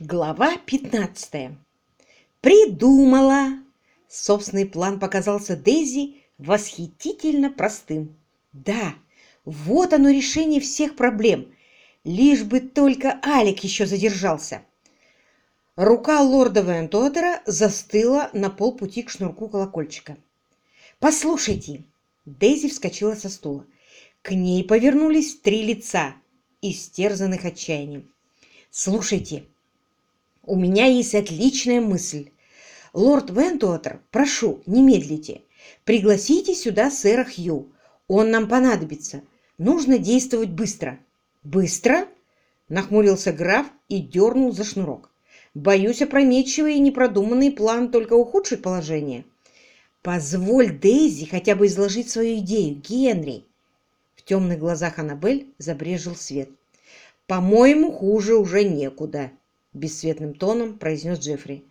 Глава 15. Придумала! Собственный план показался Дейзи восхитительно простым. Да, вот оно решение всех проблем. Лишь бы только Алик еще задержался. Рука лорда Вентотера застыла на полпути к шнурку колокольчика. «Послушайте!» Дейзи вскочила со стула. К ней повернулись три лица, истерзанных отчаянием. «Слушайте!» У меня есть отличная мысль. Лорд Вентуотер, прошу, не медлите. Пригласите сюда сэра Хью. Он нам понадобится. Нужно действовать быстро. Быстро? Нахмурился граф и дернул за шнурок. Боюсь, опрометчивый и непродуманный план только ухудшит положение. Позволь Дейзи хотя бы изложить свою идею, Генри. В темных глазах Аннабель забрежил свет. По-моему, хуже уже некуда бесцветным тоном произнес Джеффри.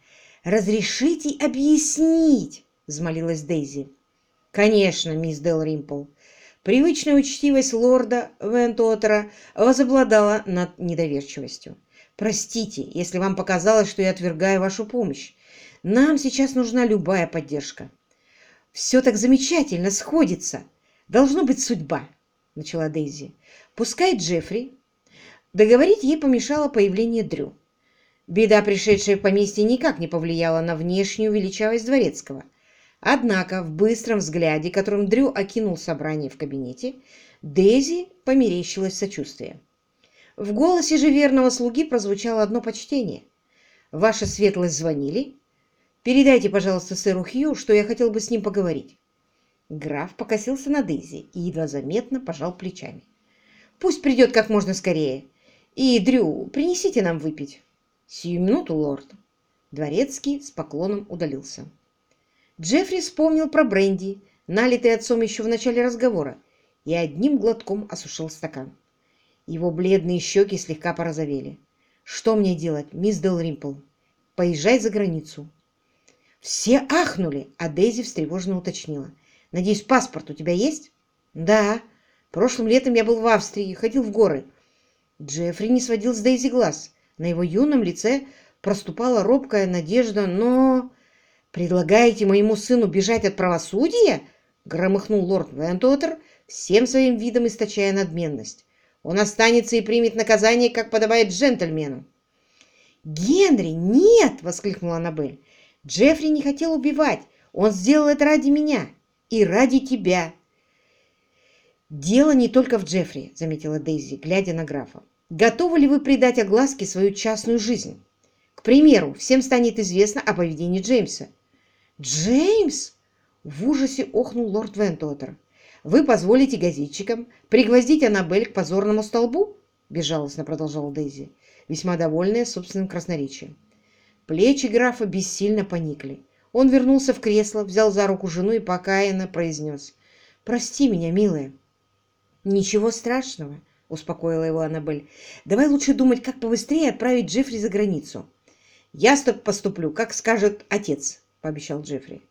«Разрешите объяснить!» — взмолилась Дейзи. «Конечно, мисс Дел Римпл». Привычная учтивость лорда Вентуотера возобладала над недоверчивостью. «Простите, если вам показалось, что я отвергаю вашу помощь. Нам сейчас нужна любая поддержка». «Все так замечательно сходится. Должно быть судьба», — начала Дейзи. «Пускай Джеффри». Договорить ей помешало появление Дрю. Беда, пришедшая в поместье, никак не повлияла на внешнюю величавость дворецкого. Однако в быстром взгляде, которым Дрю окинул собрание в кабинете, Дейзи померещилось сочувствие. В голосе же верного слуги прозвучало одно почтение. «Ваша светлость звонили? Передайте, пожалуйста, сэру Хью, что я хотел бы с ним поговорить». Граф покосился на Дейзи и едва заметно пожал плечами. «Пусть придет как можно скорее. И, Дрю, принесите нам выпить». «Сию минуту, лорд!» Дворецкий с поклоном удалился. Джеффри вспомнил про бренди, налитый отцом еще в начале разговора, и одним глотком осушил стакан. Его бледные щеки слегка порозовели. «Что мне делать, мисс Дел Римпл? Поезжай за границу». Все ахнули, а Дейзи встревоженно уточнила. «Надеюсь, паспорт у тебя есть?» «Да. Прошлым летом я был в Австрии, ходил в горы». Джеффри не сводил с Дейзи глаз. На его юном лице проступала робкая надежда, но... «Предлагаете моему сыну бежать от правосудия?» — громыхнул лорд Вентуотер, всем своим видом источая надменность. «Он останется и примет наказание, как подобает джентльмену». «Генри, нет!» — воскликнула Аннабель. «Джеффри не хотел убивать. Он сделал это ради меня и ради тебя». «Дело не только в Джеффри», — заметила Дейзи, глядя на графа. Готовы ли вы придать огласке свою частную жизнь? К примеру, всем станет известно о поведении Джеймса. «Джеймс!» — в ужасе охнул лорд Вентуотер. «Вы позволите газетчикам пригвоздить Аннабель к позорному столбу?» — безжалостно продолжала Дейзи, весьма довольная собственным красноречием. Плечи графа бессильно поникли. Он вернулся в кресло, взял за руку жену и покаянно произнес. «Прости меня, милая». «Ничего страшного успокоила его Аннабель. «Давай лучше думать, как побыстрее отправить Джеффри за границу». «Я поступлю, как скажет отец», — пообещал Джеффри.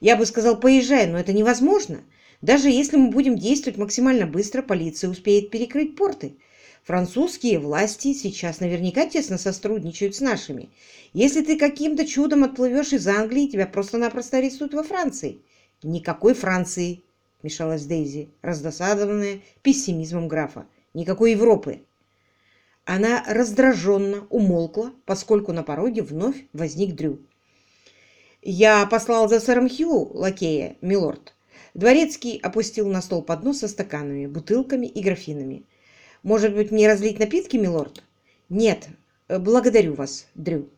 «Я бы сказал, поезжай, но это невозможно. Даже если мы будем действовать максимально быстро, полиция успеет перекрыть порты. Французские власти сейчас наверняка тесно сотрудничают с нашими. Если ты каким-то чудом отплывешь из Англии, тебя просто-напросто арестуют во Франции». «Никакой Франции», — мешалась Дейзи, раздосадованная пессимизмом графа никакой Европы. Она раздраженно умолкла, поскольку на пороге вновь возник Дрю. «Я послал за сэром Хью, лакея, милорд». Дворецкий опустил на стол поднос со стаканами, бутылками и графинами. «Может быть, мне разлить напитки, милорд?» «Нет, благодарю вас, Дрю».